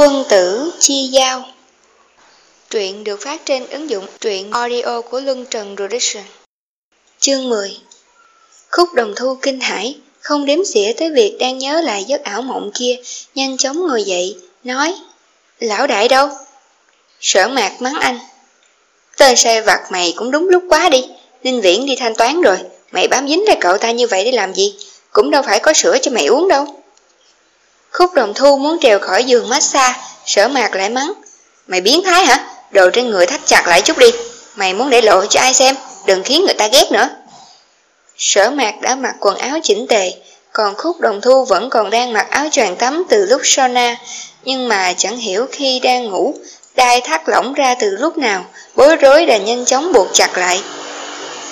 Quân tử chi giao. Truyện được phát trên ứng dụng truyện audio của Luân Trần Production. Chương 10 Khúc đồng thu kinh hải Không đếm xỉa tới việc đang nhớ lại giấc ảo mộng kia, Nhanh chóng ngồi dậy, Nói, Lão đại đâu? Sở mạc mắng anh, Tên sai vặt mày cũng đúng lúc quá đi Ninh Viễn đi thanh toán rồi, Mày bám dính ra cậu ta như vậy để làm gì? Cũng đâu phải có sữa cho mày uống đâu. Khúc đồng thu muốn trèo khỏi giường massage, sở mạc lại mắng. Mày biến thái hả? Đồ trên người thắt chặt lại chút đi. Mày muốn để lộ cho ai xem, đừng khiến người ta ghét nữa. Sở mạc đã mặc quần áo chỉnh tề, còn khúc đồng thu vẫn còn đang mặc áo choàng tắm từ lúc sauna, nhưng mà chẳng hiểu khi đang ngủ, đai thắt lỏng ra từ lúc nào, bối rối đã nhanh chóng buộc chặt lại.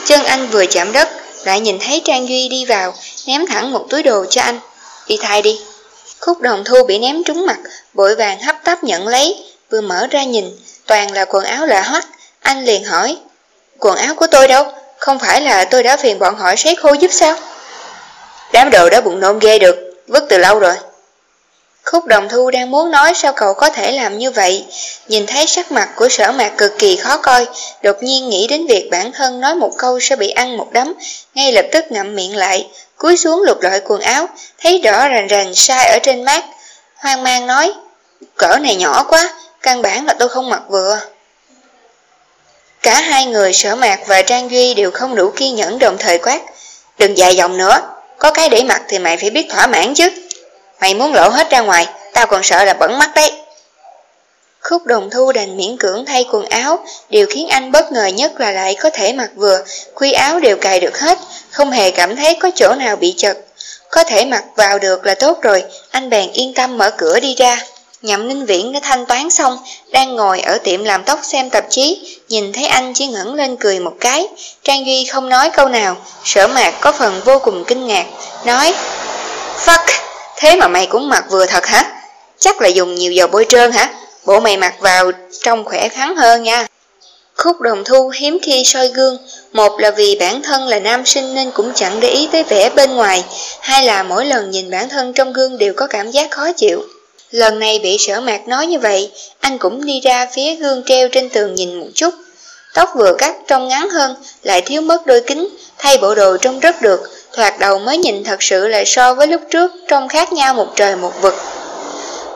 Chân anh vừa chạm đất, lại nhìn thấy Trang Duy đi vào, ném thẳng một túi đồ cho anh. Đi thay đi. Khúc đồng thu bị ném trúng mặt, bội vàng hấp tấp nhận lấy, vừa mở ra nhìn, toàn là quần áo lạ hoắc. Anh liền hỏi, quần áo của tôi đâu? Không phải là tôi đã phiền bọn họ sấy khô giúp sao? Đám đồ đó bụng nôn ghê được, vứt từ lâu rồi. Khúc đồng thu đang muốn nói sao cậu có thể làm như vậy, nhìn thấy sắc mặt của sở mạc cực kỳ khó coi, đột nhiên nghĩ đến việc bản thân nói một câu sẽ bị ăn một đấm, ngay lập tức ngậm miệng lại, cúi xuống lục lọi quần áo, thấy rõ rành rành sai ở trên mát, hoang mang nói, cỡ này nhỏ quá, căn bản là tôi không mặc vừa. Cả hai người sở mạc và Trang Duy đều không đủ kiên nhẫn đồng thời quát, đừng dài dòng nữa, có cái để mặc thì mày phải biết thỏa mãn chứ. Mày muốn lộ hết ra ngoài, tao còn sợ là bẩn mắt đấy. Khúc đồng thu đành miễn cưỡng thay quần áo, điều khiến anh bất ngờ nhất là lại có thể mặc vừa, khuy áo đều cài được hết, không hề cảm thấy có chỗ nào bị chật. Có thể mặc vào được là tốt rồi, anh bèn yên tâm mở cửa đi ra. Nhậm Ninh Viễn đã thanh toán xong, đang ngồi ở tiệm làm tóc xem tạp chí, nhìn thấy anh chỉ ngẩng lên cười một cái. Trang Duy không nói câu nào, sở mạc có phần vô cùng kinh ngạc, nói Fuck, thế mà mày cũng mặc vừa thật hả? Chắc là dùng nhiều dầu bôi trơn hả? Bộ mày mặc vào trông khỏe khoắn hơn nha. Khúc đồng thu hiếm khi soi gương, một là vì bản thân là nam sinh nên cũng chẳng để ý tới vẻ bên ngoài, hai là mỗi lần nhìn bản thân trong gương đều có cảm giác khó chịu. Lần này bị sở mạc nói như vậy, anh cũng đi ra phía gương treo trên tường nhìn một chút. Tóc vừa cắt trông ngắn hơn, lại thiếu mất đôi kính, thay bộ đồ trông rất được, thoạt đầu mới nhìn thật sự là so với lúc trước trông khác nhau một trời một vực.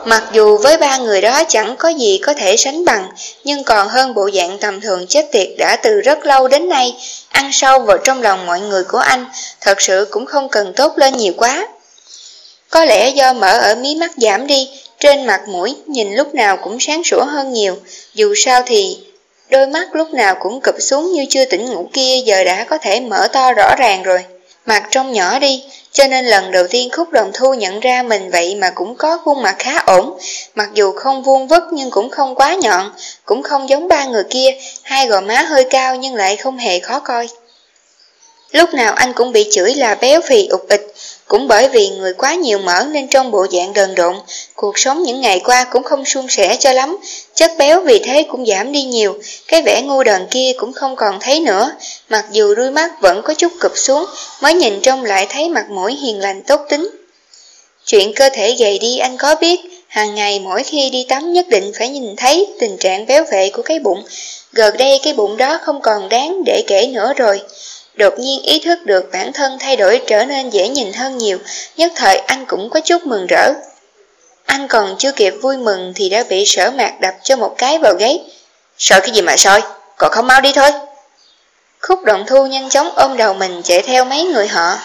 Mặc dù với ba người đó chẳng có gì có thể sánh bằng, nhưng còn hơn bộ dạng tầm thường chết tiệt đã từ rất lâu đến nay, ăn sâu vào trong lòng mọi người của anh, thật sự cũng không cần tốt lên nhiều quá. Có lẽ do mở ở mí mắt giảm đi, trên mặt mũi nhìn lúc nào cũng sáng sủa hơn nhiều, dù sao thì đôi mắt lúc nào cũng cụp xuống như chưa tỉnh ngủ kia giờ đã có thể mở to rõ ràng rồi. Mặt trông nhỏ đi, cho nên lần đầu tiên Khúc Đồng Thu nhận ra mình vậy mà cũng có khuôn mặt khá ổn, mặc dù không vuông vức nhưng cũng không quá nhọn, cũng không giống ba người kia, hai gò má hơi cao nhưng lại không hề khó coi. Lúc nào anh cũng bị chửi là béo phì ụt ịch, cũng bởi vì người quá nhiều mỡ nên trong bộ dạng đần độn, cuộc sống những ngày qua cũng không suôn sẻ cho lắm, chất béo vì thế cũng giảm đi nhiều, cái vẻ ngu đần kia cũng không còn thấy nữa, mặc dù đuôi mắt vẫn có chút cụp xuống, mới nhìn trông lại thấy mặt mũi hiền lành tốt tính. Chuyện cơ thể gầy đi anh có biết, hàng ngày mỗi khi đi tắm nhất định phải nhìn thấy tình trạng béo vệ của cái bụng, gần đây cái bụng đó không còn đáng để kể nữa rồi. Đột nhiên ý thức được bản thân thay đổi trở nên dễ nhìn hơn nhiều, nhất thời anh cũng có chút mừng rỡ. Anh còn chưa kịp vui mừng thì đã bị sở mạc đập cho một cái vào gáy. sợ cái gì mà soi, còn không mau đi thôi. Khúc động thu nhanh chóng ôm đầu mình chạy theo mấy người họ.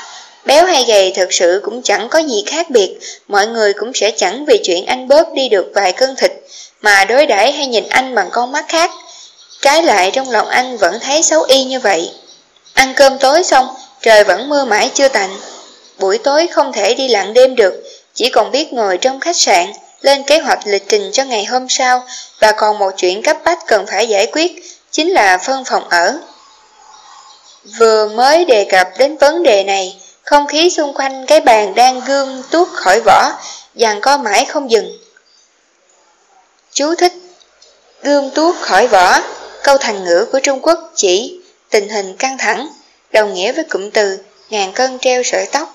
Béo hay gầy thực sự cũng chẳng có gì khác biệt, mọi người cũng sẽ chẳng vì chuyện anh bớt đi được vài cân thịt, mà đối đãi hay nhìn anh bằng con mắt khác. Trái lại trong lòng anh vẫn thấy xấu y như vậy. Ăn cơm tối xong, trời vẫn mưa mãi chưa tạnh. Buổi tối không thể đi lặn đêm được, chỉ còn biết ngồi trong khách sạn, lên kế hoạch lịch trình cho ngày hôm sau và còn một chuyện cấp bách cần phải giải quyết, chính là phân phòng ở. Vừa mới đề cập đến vấn đề này, không khí xung quanh cái bàn đang gương tuốt khỏi vỏ, dàn co mãi không dừng. Chú thích Gương tuốt khỏi vỏ, câu thành ngữ của Trung Quốc chỉ tình hình căng thẳng, đồng nghĩa với cụm từ ngàn cân treo sợi tóc.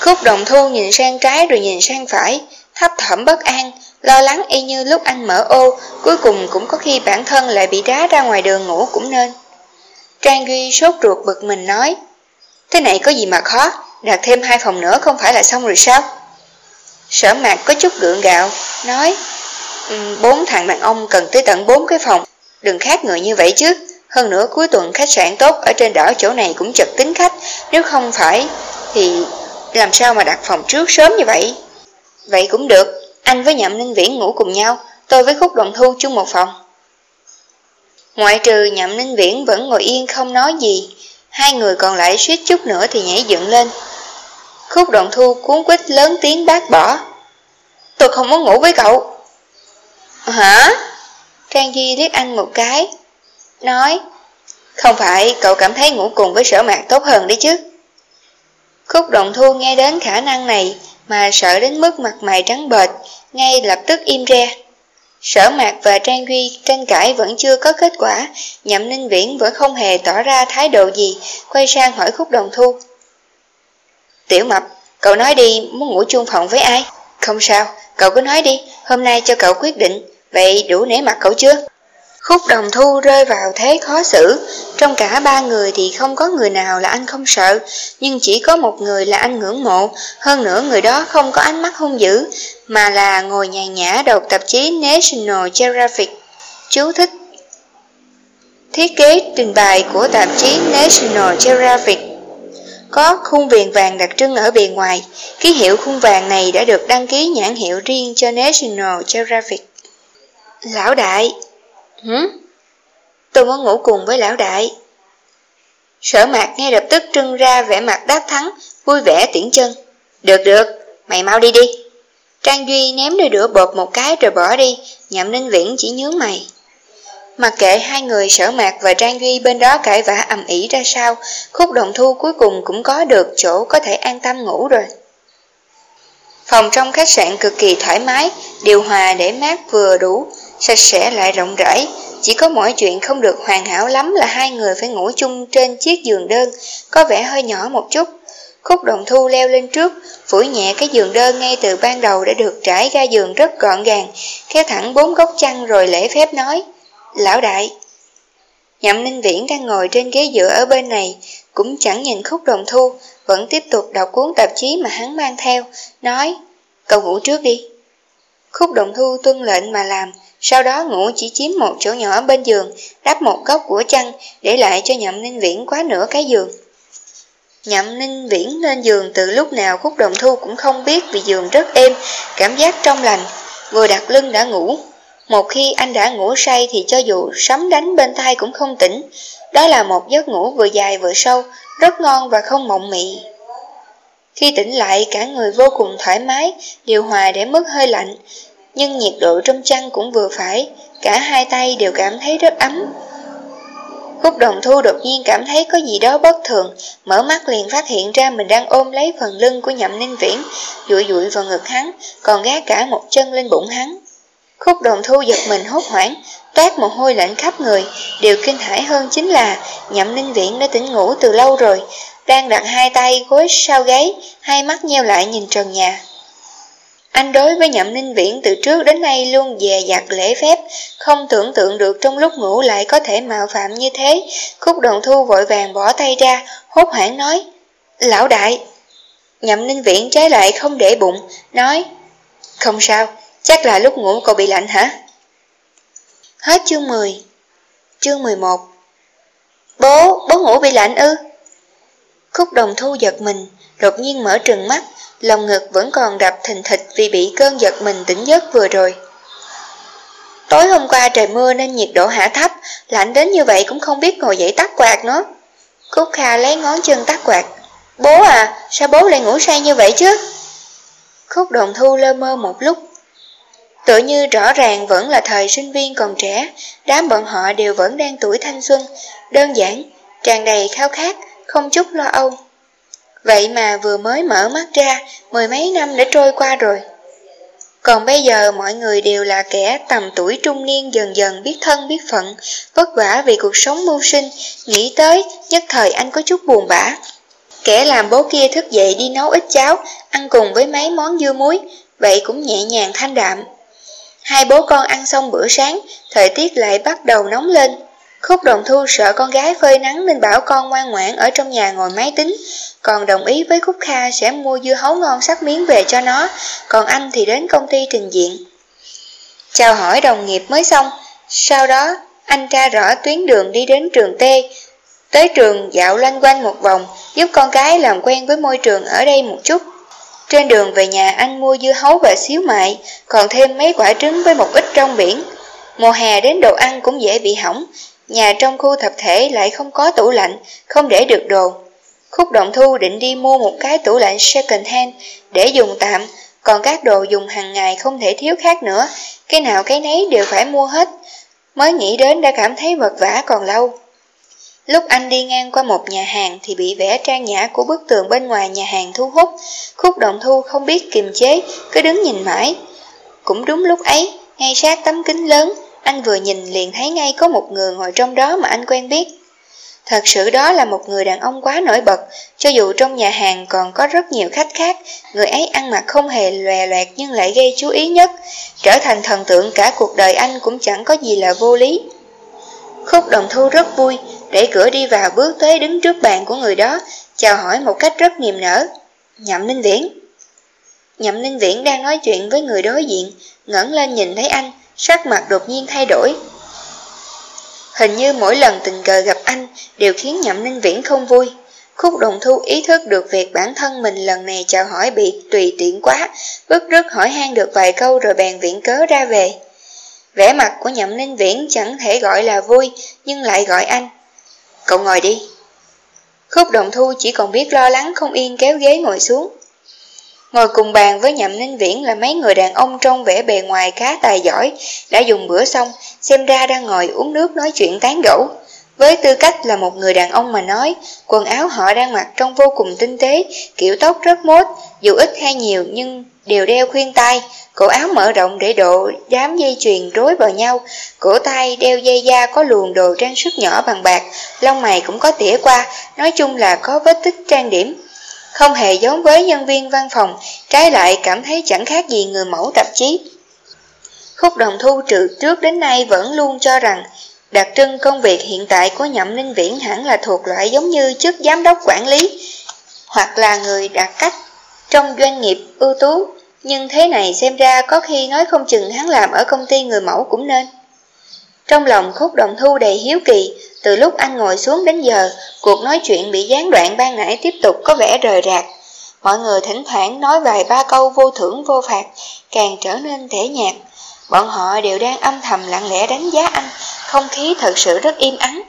Khúc đồng thu nhìn sang trái rồi nhìn sang phải, thấp thẩm bất an, Lo lắng y như lúc anh mở ô, cuối cùng cũng có khi bản thân lại bị đá ra ngoài đường ngủ cũng nên. Trang Duy sốt ruột bực mình nói, Thế này có gì mà khó, đặt thêm hai phòng nữa không phải là xong rồi sao? Sở mạc có chút gượng gạo, nói, bốn thằng đàn ông cần tới tận bốn cái phòng, đừng khác người như vậy chứ. Hơn nữa cuối tuần khách sạn tốt ở trên đảo chỗ này cũng chật tính khách, nếu không phải thì làm sao mà đặt phòng trước sớm như vậy? Vậy cũng được, anh với Nhậm Ninh Viễn ngủ cùng nhau, tôi với Khúc Đồng Thu chung một phòng. Ngoại trừ Nhậm Ninh Viễn vẫn ngồi yên không nói gì, hai người còn lại suýt chút nữa thì nhảy dựng lên. Khúc Đồng Thu cuốn quýt lớn tiếng bác bỏ. Tôi không muốn ngủ với cậu. Hả? Trang di liếc anh một cái, nói Không phải cậu cảm thấy ngủ cùng với sở mạc tốt hơn đấy chứ Khúc động thu nghe đến khả năng này mà sợ đến mức mặt mày trắng bệch, ngay lập tức im re. Sở mạc và Trang Duy tranh cãi vẫn chưa có kết quả, nhậm ninh viễn vẫn không hề tỏ ra thái độ gì, quay sang hỏi khúc đồng thu. Tiểu mập, cậu nói đi muốn ngủ chung phòng với ai? Không sao, cậu cứ nói đi, hôm nay cho cậu quyết định, vậy đủ nể mặt cậu chưa? Khúc đồng thu rơi vào thế khó xử, trong cả ba người thì không có người nào là anh không sợ, nhưng chỉ có một người là anh ngưỡng mộ, hơn nữa người đó không có ánh mắt hung dữ, mà là ngồi nhàn nhã đọc tạp chí National Geographic. Chú thích. Thiết kế trình bày của tạp chí National Geographic. Có khung viền vàng đặc trưng ở bề ngoài, ký hiệu khung vàng này đã được đăng ký nhãn hiệu riêng cho National Geographic. Lão đại, Hử? Tôi muốn ngủ cùng với lão đại. Sở mạc ngay lập tức trưng ra vẻ mặt đáp thắng, vui vẻ tiễn chân. Được được, mày mau đi đi. Trang Duy ném đôi đũa bột một cái rồi bỏ đi, nhậm ninh viễn chỉ nhướng mày. Mặc kệ hai người sở mạc và Trang Duy bên đó cãi vã ầm ĩ ra sao, khúc đồng thu cuối cùng cũng có được chỗ có thể an tâm ngủ rồi. Phòng trong khách sạn cực kỳ thoải mái, điều hòa để mát vừa đủ, sạch sẽ lại rộng rãi. Chỉ có mỗi chuyện không được hoàn hảo lắm là hai người phải ngủ chung trên chiếc giường đơn, có vẻ hơi nhỏ một chút. Khúc đồng thu leo lên trước, phủi nhẹ cái giường đơn ngay từ ban đầu đã được trải ra giường rất gọn gàng, kéo thẳng bốn góc chăn rồi lễ phép nói. Lão đại! Nhậm Ninh Viễn đang ngồi trên ghế dựa ở bên này, cũng chẳng nhìn khúc đồng thu, vẫn tiếp tục đọc cuốn tạp chí mà hắn mang theo, nói, cậu ngủ trước đi. Khúc đồng thu tuân lệnh mà làm, sau đó ngủ chỉ chiếm một chỗ nhỏ bên giường, đắp một góc của chăn, để lại cho nhậm ninh viễn quá nửa cái giường. Nhậm ninh viễn lên giường từ lúc nào khúc đồng thu cũng không biết vì giường rất êm, cảm giác trong lành, vừa đặt lưng đã ngủ. Một khi anh đã ngủ say thì cho dù sấm đánh bên tai cũng không tỉnh. Đó là một giấc ngủ vừa dài vừa sâu, rất ngon và không mộng mị. Khi tỉnh lại cả người vô cùng thoải mái, điều hòa để mất hơi lạnh, nhưng nhiệt độ trong chăn cũng vừa phải, cả hai tay đều cảm thấy rất ấm. Khúc đồng thu đột nhiên cảm thấy có gì đó bất thường, mở mắt liền phát hiện ra mình đang ôm lấy phần lưng của nhậm ninh viễn, dụi dụi vào ngực hắn, còn gác cả một chân lên bụng hắn. Khúc đồng thu giật mình hốt hoảng, toát một hôi lạnh khắp người, điều kinh hãi hơn chính là nhậm ninh viễn đã tỉnh ngủ từ lâu rồi, đang đặt hai tay gối sau gáy, hai mắt nheo lại nhìn trần nhà. Anh đối với Nhậm Ninh Viễn từ trước đến nay luôn dè dặt lễ phép, không tưởng tượng được trong lúc ngủ lại có thể mạo phạm như thế. Khúc đồng thu vội vàng bỏ tay ra, hốt hoảng nói, Lão đại! Nhậm Ninh Viễn trái lại không để bụng, nói, Không sao, chắc là lúc ngủ cậu bị lạnh hả? Hết chương 10 Chương 11 Bố, bố ngủ bị lạnh ư? Khúc đồng thu giật mình, đột nhiên mở trừng mắt, lòng ngực vẫn còn đập thình thịch vì bị cơn giật mình tỉnh giấc vừa rồi. Tối hôm qua trời mưa nên nhiệt độ hạ thấp, lạnh đến như vậy cũng không biết ngồi dậy tắt quạt nữa. Cúc Kha lấy ngón chân tắt quạt. Bố à, sao bố lại ngủ say như vậy chứ? Khúc đồng thu lơ mơ một lúc. Tự như rõ ràng vẫn là thời sinh viên còn trẻ, đám bọn họ đều vẫn đang tuổi thanh xuân, đơn giản, tràn đầy khao khát, không chút lo âu. Vậy mà vừa mới mở mắt ra, mười mấy năm đã trôi qua rồi. Còn bây giờ mọi người đều là kẻ tầm tuổi trung niên dần dần biết thân biết phận, vất vả vì cuộc sống mưu sinh, nghĩ tới, nhất thời anh có chút buồn bã. Kẻ làm bố kia thức dậy đi nấu ít cháo, ăn cùng với mấy món dưa muối, vậy cũng nhẹ nhàng thanh đạm. Hai bố con ăn xong bữa sáng, thời tiết lại bắt đầu nóng lên. Khúc đồng thu sợ con gái phơi nắng nên bảo con ngoan ngoãn ở trong nhà ngồi máy tính, còn đồng ý với Khúc Kha sẽ mua dưa hấu ngon sắc miếng về cho nó, còn anh thì đến công ty trình diện. Chào hỏi đồng nghiệp mới xong, sau đó anh tra rõ tuyến đường đi đến trường T, tới trường dạo loanh quanh một vòng, giúp con gái làm quen với môi trường ở đây một chút. Trên đường về nhà anh mua dưa hấu và xíu mại, còn thêm mấy quả trứng với một ít rong biển. Mùa hè đến đồ ăn cũng dễ bị hỏng, nhà trong khu tập thể lại không có tủ lạnh, không để được đồ. Khúc Động Thu định đi mua một cái tủ lạnh second hand để dùng tạm, còn các đồ dùng hàng ngày không thể thiếu khác nữa, cái nào cái nấy đều phải mua hết. Mới nghĩ đến đã cảm thấy vật vả còn lâu. Lúc anh đi ngang qua một nhà hàng thì bị vẽ trang nhã của bức tường bên ngoài nhà hàng thu hút. Khúc Động Thu không biết kiềm chế, cứ đứng nhìn mãi. Cũng đúng lúc ấy, ngay sát tấm kính lớn, anh vừa nhìn liền thấy ngay có một người ngồi trong đó mà anh quen biết. Thật sự đó là một người đàn ông quá nổi bật, cho dù trong nhà hàng còn có rất nhiều khách khác, người ấy ăn mặc không hề lòe loẹt nhưng lại gây chú ý nhất, trở thành thần tượng cả cuộc đời anh cũng chẳng có gì là vô lý. Khúc đồng thu rất vui, đẩy cửa đi vào bước tới đứng trước bàn của người đó, chào hỏi một cách rất niềm nở. Nhậm Ninh Viễn Nhậm Ninh Viễn đang nói chuyện với người đối diện, ngẩng lên nhìn thấy anh, sắc mặt đột nhiên thay đổi. Hình như mỗi lần tình cờ gặp anh đều khiến Nhậm Ninh Viễn không vui. Khúc đồng thu ý thức được việc bản thân mình lần này chào hỏi bị tùy tiện quá, bức rứt hỏi han được vài câu rồi bèn viện cớ ra về. Vẻ mặt của Nhậm Ninh Viễn chẳng thể gọi là vui, nhưng lại gọi anh. Cậu ngồi đi. Khúc đồng thu chỉ còn biết lo lắng không yên kéo ghế ngồi xuống. Ngồi cùng bàn với Nhậm Ninh Viễn là mấy người đàn ông trong vẻ bề ngoài khá tài giỏi, đã dùng bữa xong, xem ra đang ngồi uống nước nói chuyện tán gẫu. Với tư cách là một người đàn ông mà nói, quần áo họ đang mặc trông vô cùng tinh tế, kiểu tóc rất mốt, dù ít hay nhiều nhưng đều đeo khuyên tai, cổ áo mở rộng để độ đám dây chuyền rối vào nhau, cổ tay đeo dây da có luồn đồ trang sức nhỏ bằng bạc, lông mày cũng có tỉa qua, nói chung là có vết tích trang điểm. Không hề giống với nhân viên văn phòng, trái lại cảm thấy chẳng khác gì người mẫu tạp chí. Khúc đồng thu trừ trước đến nay vẫn luôn cho rằng đặc trưng công việc hiện tại của Nhậm Ninh Viễn hẳn là thuộc loại giống như chức giám đốc quản lý, hoặc là người đạt cách trong doanh nghiệp ưu tú, nhưng thế này xem ra có khi nói không chừng hắn làm ở công ty người mẫu cũng nên. Trong lòng khúc đồng thu đầy hiếu kỳ, từ lúc anh ngồi xuống đến giờ, cuộc nói chuyện bị gián đoạn ban nãy tiếp tục có vẻ rời rạc. Mọi người thỉnh thoảng nói vài ba câu vô thưởng vô phạt, càng trở nên thể nhạt. Bọn họ đều đang âm thầm lặng lẽ đánh giá anh, không khí thật sự rất im ắng.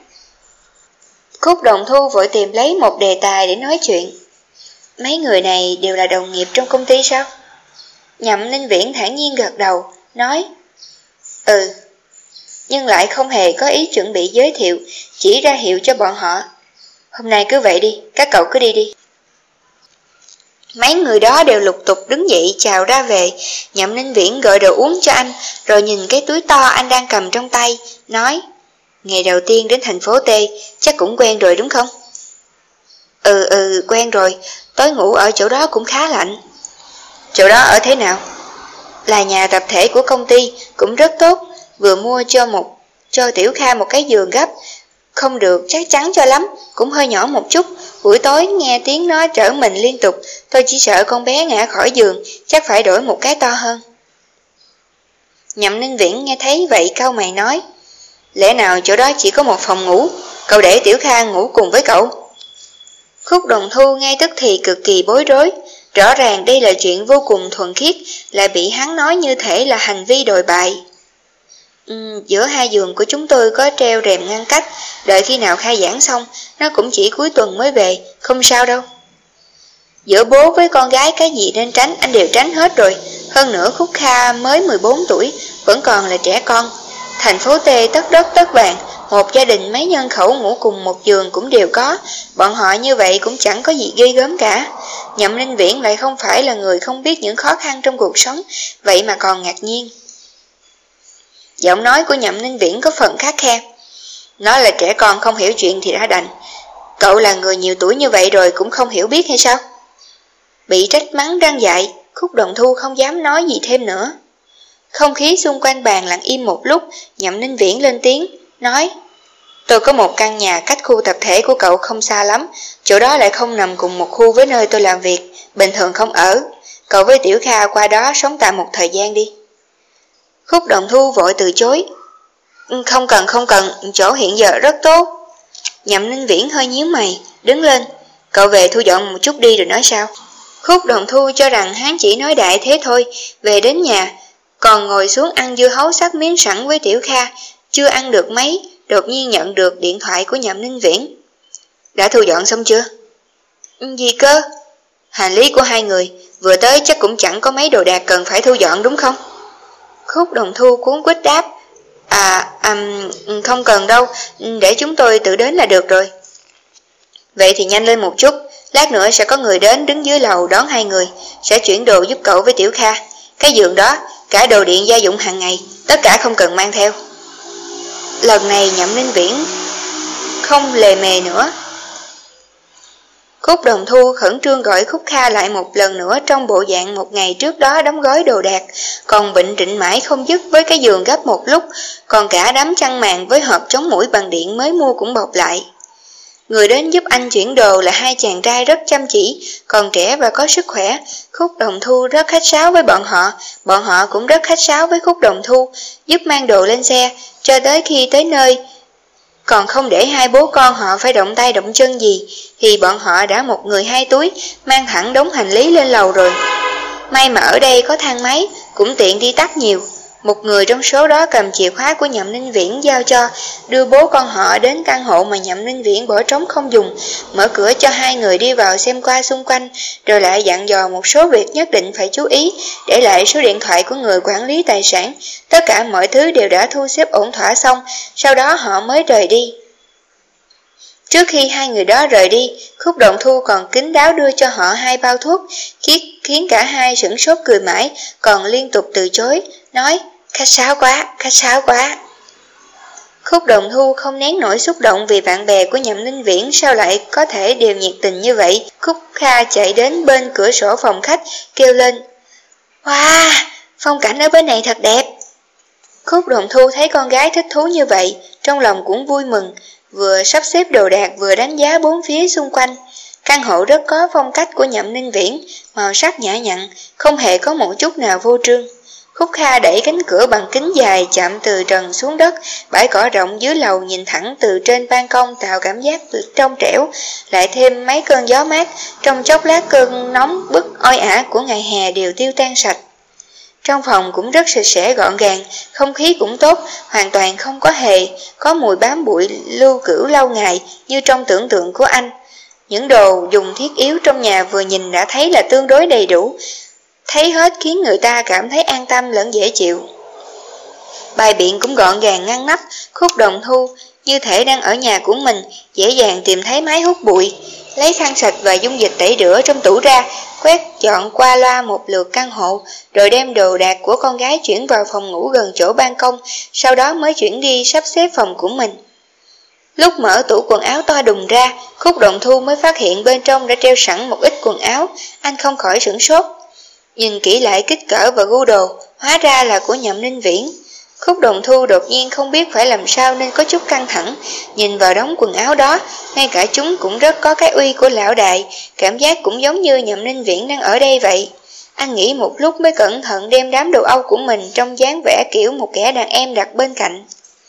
Khúc đồng thu vội tìm lấy một đề tài để nói chuyện. Mấy người này đều là đồng nghiệp trong công ty sao? Nhậm Ninh Viễn thản nhiên gật đầu, nói Ừ, nhưng lại không hề có ý chuẩn bị giới thiệu, chỉ ra hiệu cho bọn họ. Hôm nay cứ vậy đi, các cậu cứ đi đi. Mấy người đó đều lục tục đứng dậy chào ra về, Nhậm Ninh Viễn gọi đồ uống cho anh, rồi nhìn cái túi to anh đang cầm trong tay, nói Ngày đầu tiên đến thành phố T, chắc cũng quen rồi đúng không? Ừ ừ, quen rồi, tối ngủ ở chỗ đó cũng khá lạnh. Chỗ đó ở thế nào? Là nhà tập thể của công ty, cũng rất tốt, vừa mua cho một cho Tiểu Kha một cái giường gấp, không được chắc chắn cho lắm, cũng hơi nhỏ một chút, buổi tối nghe tiếng nó trở mình liên tục, tôi chỉ sợ con bé ngã khỏi giường, chắc phải đổi một cái to hơn. Nhậm Ninh Viễn nghe thấy vậy cau mày nói, lẽ nào chỗ đó chỉ có một phòng ngủ, cậu để Tiểu Kha ngủ cùng với cậu. Khúc đồng thu ngay tức thì cực kỳ bối rối, rõ ràng đây là chuyện vô cùng thuần khiết, lại bị hắn nói như thể là hành vi đồi bại. Ừ, giữa hai giường của chúng tôi có treo rèm ngăn cách, đợi khi nào khai giảng xong, nó cũng chỉ cuối tuần mới về, không sao đâu. Giữa bố với con gái cái gì nên tránh, anh đều tránh hết rồi. Hơn nữa Khúc Kha mới 14 tuổi, vẫn còn là trẻ con. Thành phố T tất đất tất vàng, một gia đình mấy nhân khẩu ngủ cùng một giường cũng đều có, bọn họ như vậy cũng chẳng có gì ghê gớm cả. Nhậm Ninh Viễn lại không phải là người không biết những khó khăn trong cuộc sống, vậy mà còn ngạc nhiên. Giọng nói của Nhậm Ninh Viễn có phần khác khe. Nói là trẻ con không hiểu chuyện thì đã đành. Cậu là người nhiều tuổi như vậy rồi cũng không hiểu biết hay sao? Bị trách mắng răng dại, khúc đồng thu không dám nói gì thêm nữa. Không khí xung quanh bàn lặng im một lúc, nhậm ninh viễn lên tiếng, nói Tôi có một căn nhà cách khu tập thể của cậu không xa lắm, chỗ đó lại không nằm cùng một khu với nơi tôi làm việc, bình thường không ở. Cậu với Tiểu Kha qua đó sống tạm một thời gian đi. Khúc đồng thu vội từ chối. Ừ, không cần không cần, chỗ hiện giờ rất tốt. Nhậm ninh viễn hơi nhíu mày, đứng lên. Cậu về thu dọn một chút đi rồi nói sao. Khúc đồng thu cho rằng hắn chỉ nói đại thế thôi, về đến nhà, còn ngồi xuống ăn dưa hấu sắc miếng sẵn với Tiểu Kha, chưa ăn được mấy, đột nhiên nhận được điện thoại của nhậm ninh viễn. Đã thu dọn xong chưa? Ừ, gì cơ? Hành lý của hai người, vừa tới chắc cũng chẳng có mấy đồ đạc cần phải thu dọn đúng không? Khúc đồng thu cuốn quýt đáp, À, um, không cần đâu, để chúng tôi tự đến là được rồi. Vậy thì nhanh lên một chút, lát nữa sẽ có người đến đứng dưới lầu đón hai người, sẽ chuyển đồ giúp cậu với Tiểu Kha. Cái giường đó, cả đồ điện gia dụng hàng ngày, tất cả không cần mang theo. Lần này nhậm ninh viễn không lề mề nữa. Khúc đồng thu khẩn trương gọi Khúc Kha lại một lần nữa trong bộ dạng một ngày trước đó đóng gói đồ đạc, còn bệnh trịnh mãi không dứt với cái giường gấp một lúc, còn cả đám chăn màn với hộp chống mũi bằng điện mới mua cũng bọc lại. Người đến giúp anh chuyển đồ là hai chàng trai rất chăm chỉ, còn trẻ và có sức khỏe. Khúc Đồng Thu rất khách sáo với bọn họ, bọn họ cũng rất khách sáo với Khúc Đồng Thu, giúp mang đồ lên xe, cho tới khi tới nơi. Còn không để hai bố con họ phải động tay động chân gì, thì bọn họ đã một người hai túi, mang thẳng đống hành lý lên lầu rồi. May mà ở đây có thang máy, cũng tiện đi tắt nhiều. Một người trong số đó cầm chìa khóa của Nhậm Ninh Viễn giao cho, đưa bố con họ đến căn hộ mà Nhậm Ninh Viễn bỏ trống không dùng, mở cửa cho hai người đi vào xem qua xung quanh, rồi lại dặn dò một số việc nhất định phải chú ý, để lại số điện thoại của người quản lý tài sản. Tất cả mọi thứ đều đã thu xếp ổn thỏa xong, sau đó họ mới rời đi. Trước khi hai người đó rời đi, Khúc Động Thu còn kín đáo đưa cho họ hai bao thuốc, Khiết khiến cả hai sửng sốt cười mãi, còn liên tục từ chối, nói Khách sáo quá, khách sáo quá. Khúc đồng thu không nén nổi xúc động vì bạn bè của nhậm ninh viễn sao lại có thể đều nhiệt tình như vậy. Khúc Kha chạy đến bên cửa sổ phòng khách, kêu lên. Wow, phong cảnh ở bên này thật đẹp. Khúc đồng thu thấy con gái thích thú như vậy, trong lòng cũng vui mừng, vừa sắp xếp đồ đạc vừa đánh giá bốn phía xung quanh. Căn hộ rất có phong cách của nhậm ninh viễn, màu sắc nhã nhặn, không hề có một chút nào vô trương. Khúc Kha đẩy cánh cửa bằng kính dài chạm từ trần xuống đất, bãi cỏ rộng dưới lầu nhìn thẳng từ trên ban công tạo cảm giác trong trẻo, lại thêm mấy cơn gió mát, trong chốc lát cơn nóng bức oi ả của ngày hè đều tiêu tan sạch. Trong phòng cũng rất sạch sẽ gọn gàng, không khí cũng tốt, hoàn toàn không có hề, có mùi bám bụi lưu cửu lâu ngày như trong tưởng tượng của anh. Những đồ dùng thiết yếu trong nhà vừa nhìn đã thấy là tương đối đầy đủ, thấy hết khiến người ta cảm thấy an tâm lẫn dễ chịu. Bài biện cũng gọn gàng ngăn nắp, khúc đồng thu, như thể đang ở nhà của mình, dễ dàng tìm thấy máy hút bụi. Lấy khăn sạch và dung dịch tẩy rửa trong tủ ra, quét dọn qua loa một lượt căn hộ, rồi đem đồ đạc của con gái chuyển vào phòng ngủ gần chỗ ban công, sau đó mới chuyển đi sắp xếp phòng của mình. Lúc mở tủ quần áo to đùng ra, khúc đồng thu mới phát hiện bên trong đã treo sẵn một ít quần áo, anh không khỏi sửng sốt. Nhìn kỹ lại kích cỡ và gu đồ, hóa ra là của nhậm ninh viễn. Khúc đồng thu đột nhiên không biết phải làm sao nên có chút căng thẳng, nhìn vào đống quần áo đó, ngay cả chúng cũng rất có cái uy của lão đại, cảm giác cũng giống như nhậm ninh viễn đang ở đây vậy. Anh nghĩ một lúc mới cẩn thận đem đám đồ Âu của mình trong dáng vẻ kiểu một kẻ đàn em đặt bên cạnh.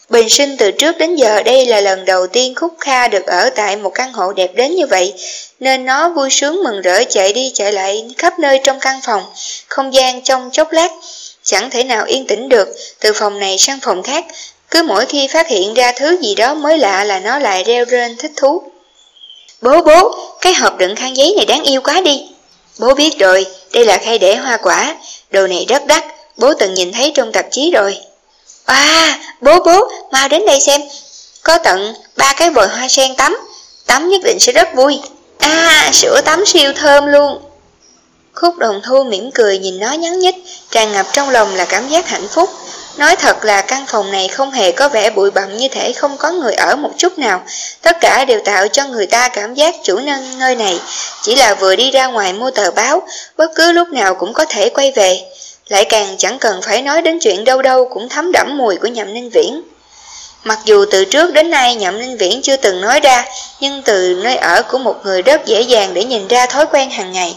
Bình sinh từ trước đến giờ đây là lần đầu tiên Khúc Kha được ở tại một căn hộ đẹp đến như vậy, nên nó vui sướng mừng rỡ chạy đi chạy lại khắp nơi trong căn phòng, không gian trong chốc lát, chẳng thể nào yên tĩnh được, từ phòng này sang phòng khác, cứ mỗi khi phát hiện ra thứ gì đó mới lạ là nó lại reo rên thích thú. Bố bố, cái hộp đựng khăn giấy này đáng yêu quá đi. Bố biết rồi, đây là khay để hoa quả, đồ này rất đắt, bố từng nhìn thấy trong tạp chí rồi. À, bố bố, mau đến đây xem. Có tận ba cái vòi hoa sen tắm, tắm nhất định sẽ rất vui. À, sữa tắm siêu thơm luôn. Khúc đồng thu mỉm cười nhìn nó nhắn nhít tràn ngập trong lòng là cảm giác hạnh phúc. Nói thật là căn phòng này không hề có vẻ bụi bặm như thể không có người ở một chút nào. Tất cả đều tạo cho người ta cảm giác chủ nhân nơi này. Chỉ là vừa đi ra ngoài mua tờ báo, bất cứ lúc nào cũng có thể quay về lại càng chẳng cần phải nói đến chuyện đâu đâu cũng thấm đẫm mùi của nhậm ninh viễn. Mặc dù từ trước đến nay nhậm ninh viễn chưa từng nói ra, nhưng từ nơi ở của một người rất dễ dàng để nhìn ra thói quen hàng ngày.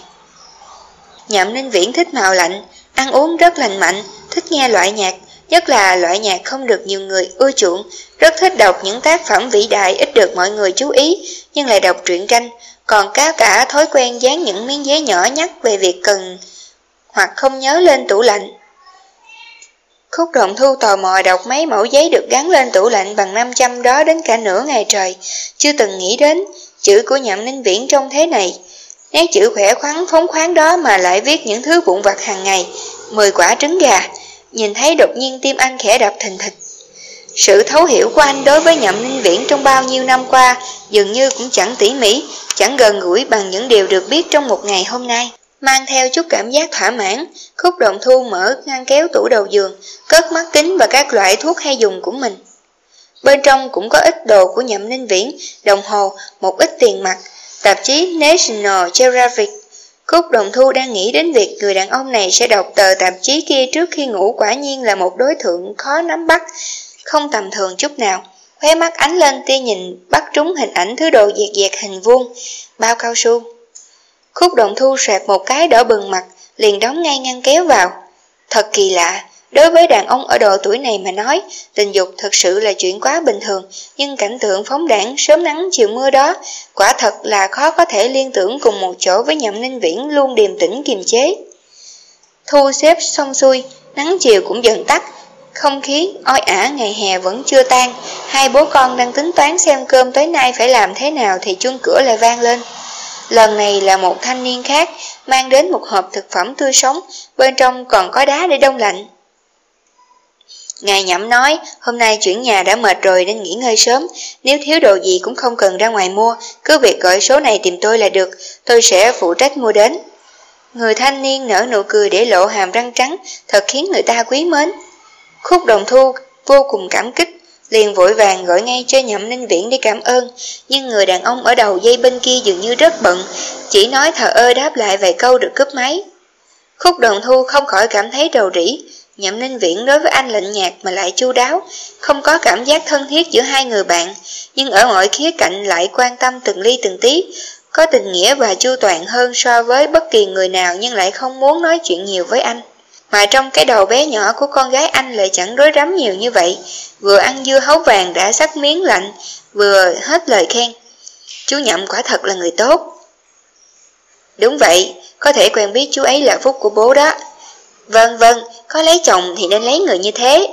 Nhậm ninh viễn thích màu lạnh, ăn uống rất lành mạnh, thích nghe loại nhạc, nhất là loại nhạc không được nhiều người ưa chuộng, rất thích đọc những tác phẩm vĩ đại ít được mọi người chú ý, nhưng lại đọc truyện tranh, còn cá cả thói quen dán những miếng giấy nhỏ nhắc về việc cần hoặc không nhớ lên tủ lạnh. Khúc động thu tò mò đọc mấy mẫu giấy được gắn lên tủ lạnh bằng 500 đó đến cả nửa ngày trời, chưa từng nghĩ đến chữ của nhậm ninh viễn trong thế này. Nét chữ khỏe khoắn phóng khoáng đó mà lại viết những thứ vụn vặt hàng ngày, 10 quả trứng gà, nhìn thấy đột nhiên tim anh khẽ đập thình thịch. Sự thấu hiểu của anh đối với nhậm ninh viễn trong bao nhiêu năm qua dường như cũng chẳng tỉ mỉ, chẳng gần gũi bằng những điều được biết trong một ngày hôm nay. Mang theo chút cảm giác thỏa mãn, khúc động thu mở ngăn kéo tủ đầu giường, cất mắt kính và các loại thuốc hay dùng của mình. Bên trong cũng có ít đồ của nhậm ninh viễn, đồng hồ, một ít tiền mặt, tạp chí National Geographic. Khúc đồng thu đang nghĩ đến việc người đàn ông này sẽ đọc tờ tạp chí kia trước khi ngủ quả nhiên là một đối tượng khó nắm bắt, không tầm thường chút nào. Khóe mắt ánh lên tia nhìn bắt trúng hình ảnh thứ đồ dẹt dẹt hình vuông, bao cao su. Khúc động thu xoẹt một cái đỏ bừng mặt, liền đóng ngay ngăn kéo vào. Thật kỳ lạ, đối với đàn ông ở độ tuổi này mà nói, tình dục thật sự là chuyện quá bình thường, nhưng cảnh tượng phóng đảng sớm nắng chiều mưa đó, quả thật là khó có thể liên tưởng cùng một chỗ với nhậm ninh viễn luôn điềm tĩnh kiềm chế. Thu xếp xong xuôi, nắng chiều cũng dần tắt, không khí oi ả ngày hè vẫn chưa tan, hai bố con đang tính toán xem cơm tối nay phải làm thế nào thì chuông cửa lại vang lên. Lần này là một thanh niên khác, mang đến một hộp thực phẩm tươi sống, bên trong còn có đá để đông lạnh. Ngài nhậm nói, hôm nay chuyển nhà đã mệt rồi nên nghỉ ngơi sớm, nếu thiếu đồ gì cũng không cần ra ngoài mua, cứ việc gọi số này tìm tôi là được, tôi sẽ phụ trách mua đến. Người thanh niên nở nụ cười để lộ hàm răng trắng, thật khiến người ta quý mến. Khúc đồng thu vô cùng cảm kích, liền vội vàng gọi ngay cho nhậm ninh viễn để cảm ơn, nhưng người đàn ông ở đầu dây bên kia dường như rất bận, chỉ nói thờ ơ đáp lại vài câu được cướp máy. Khúc đồng thu không khỏi cảm thấy đầu rĩ. nhậm ninh viễn đối với anh lạnh nhạt mà lại chu đáo, không có cảm giác thân thiết giữa hai người bạn, nhưng ở mọi khía cạnh lại quan tâm từng ly từng tí, có tình nghĩa và chu toàn hơn so với bất kỳ người nào nhưng lại không muốn nói chuyện nhiều với anh. Mà trong cái đầu bé nhỏ của con gái anh lại chẳng rối rắm nhiều như vậy, vừa ăn dưa hấu vàng đã sắc miếng lạnh, vừa hết lời khen. Chú Nhậm quả thật là người tốt. Đúng vậy, có thể quen biết chú ấy là phúc của bố đó. Vâng vâng, có lấy chồng thì nên lấy người như thế.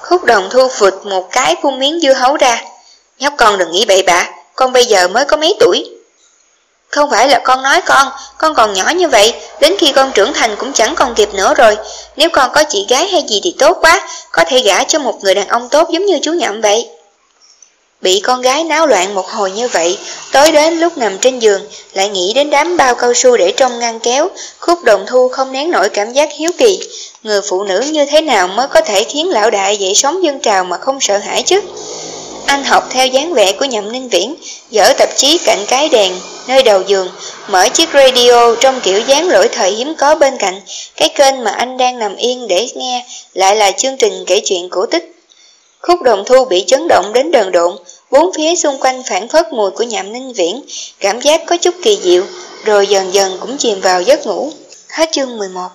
Khúc đồng thu phụt một cái phun miếng dưa hấu ra. Nhóc con đừng nghĩ bậy bạ, con bây giờ mới có mấy tuổi. Không phải là con nói con, con còn nhỏ như vậy, đến khi con trưởng thành cũng chẳng còn kịp nữa rồi. Nếu con có chị gái hay gì thì tốt quá, có thể gả cho một người đàn ông tốt giống như chú Nhậm vậy. Bị con gái náo loạn một hồi như vậy, tối đến lúc nằm trên giường, lại nghĩ đến đám bao cao su để trong ngăn kéo, khúc đồng thu không nén nổi cảm giác hiếu kỳ. Người phụ nữ như thế nào mới có thể khiến lão đại dậy sóng dân trào mà không sợ hãi chứ? Anh học theo dáng vẻ của nhậm ninh viễn, dở tạp chí cạnh cái đèn, nơi đầu giường, mở chiếc radio trong kiểu dáng lỗi thời hiếm có bên cạnh, cái kênh mà anh đang nằm yên để nghe lại là chương trình kể chuyện cổ tích. Khúc đồng thu bị chấn động đến đờn độn, bốn phía xung quanh phản phất mùi của nhậm ninh viễn, cảm giác có chút kỳ diệu, rồi dần dần cũng chìm vào giấc ngủ. Hết chương 11